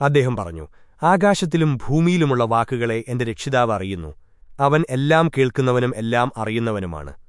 അദ്ദേഹം പറഞ്ഞു ആകാശത്തിലും ഭൂമിയിലുമുള്ള വാക്കുകളെ എന്റെ രക്ഷിതാവ് അറിയുന്നു. അവൻ എല്ലാം കേൾക്കുന്നവനും എല്ലാം അറിയുന്നവനുമാണ്.